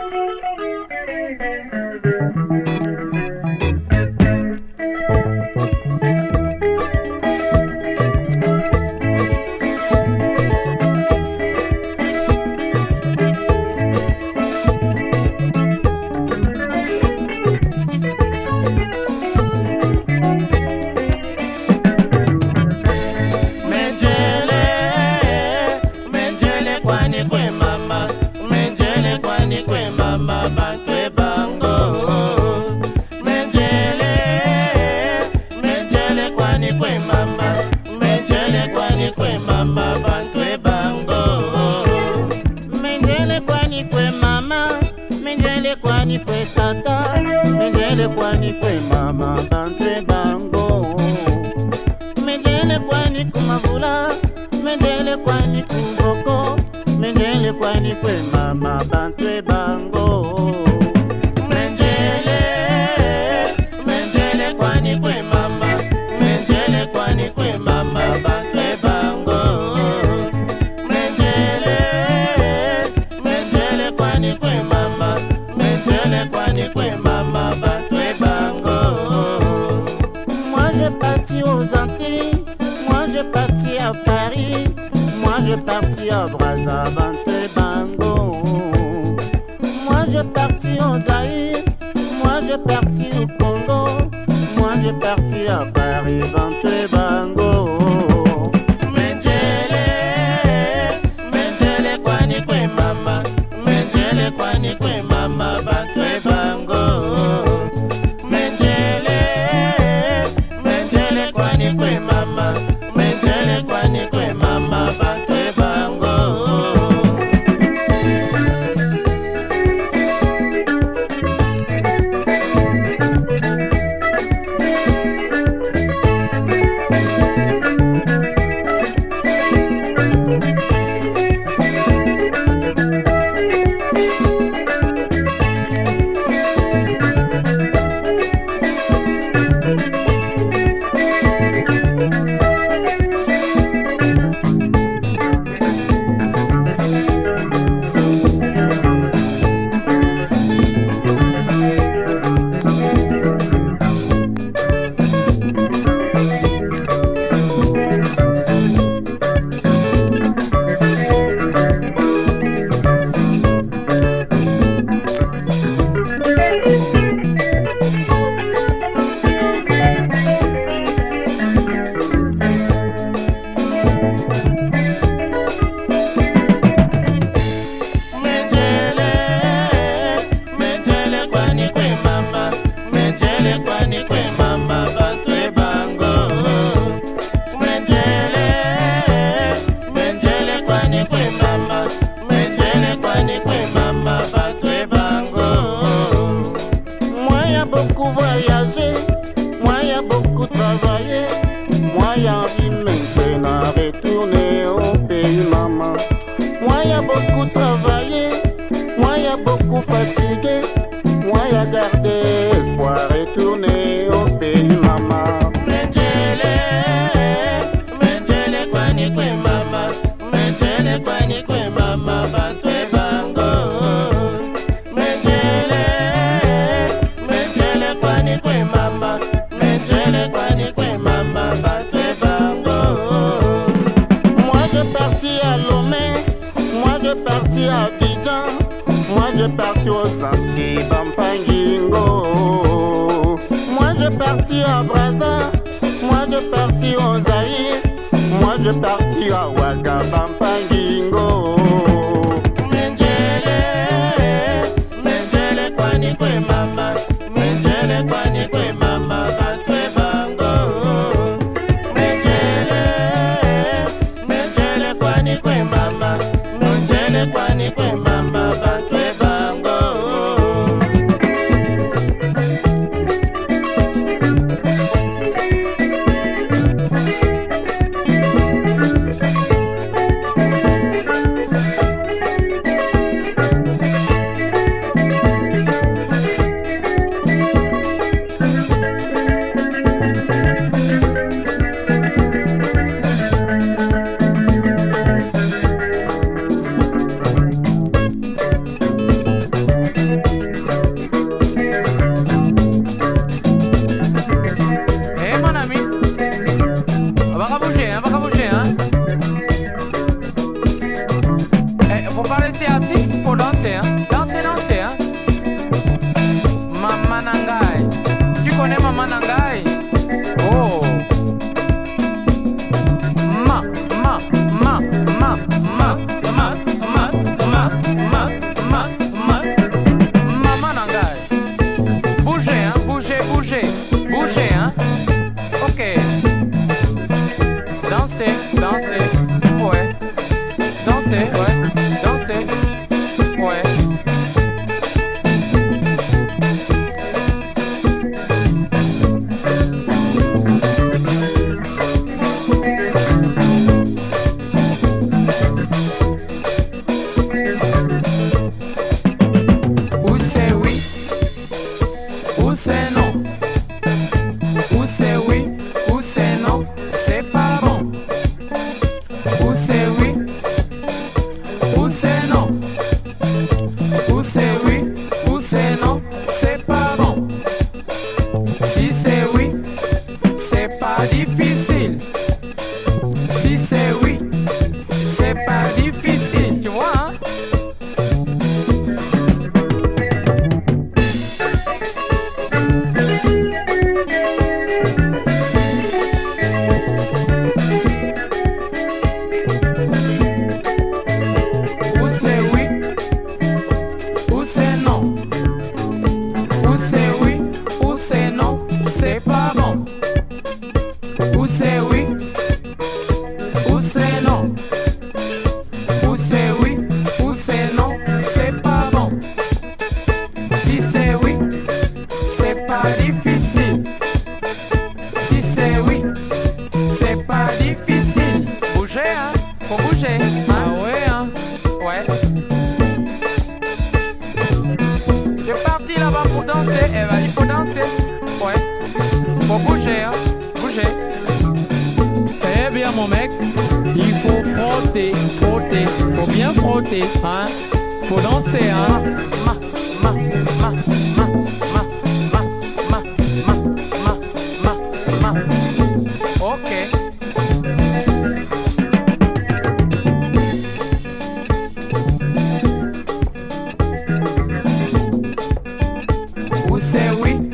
Thank you. kwani kwe mama Mengele, kwani kwe mama, bantu bango. Mengele, kwani kwe mama. Mengele, kwani kwe kata. Mengele, kwani kwe mama, bantu bango. Mengele, kwani kumavula. Mengele, kwani kuvoko. Mengele, kwani kwe mama, bantu bango. Moi j'ai parti aux Antilles. Moi j'ai parti à Paris. Moi j'ai parti à Brazza batwe bango. Moi j'ai parti aux Zaïre Moi j'ai parti au Congo. Moi j'ai parti à Paris batwe bango. Menjele, menjele kwani mama? Kwani mama? parti à Abidjan, moi j'ai parti aux Antilles, Bampangingo. Moi j'ai parti à Brazza, moi j'ai parti aux Zaïre, moi j'ai parti à Ouaga, Bampangingo. ní pẹ̀lú. coisa é assim. danser. pas difficile. Si c'est oui, c'est pas difficile. Bouger hein, faut bouger. Hein? Ah ouais, hein, ouais. J'ai parti là-bas pour danser, eh ben, il faut danser. Ouais, faut bouger, hein, bouger. Eh bien, mon mec, il faut frotter, frotter, faut bien frotter, hein. Faut danser, hein. Ma, ma. We.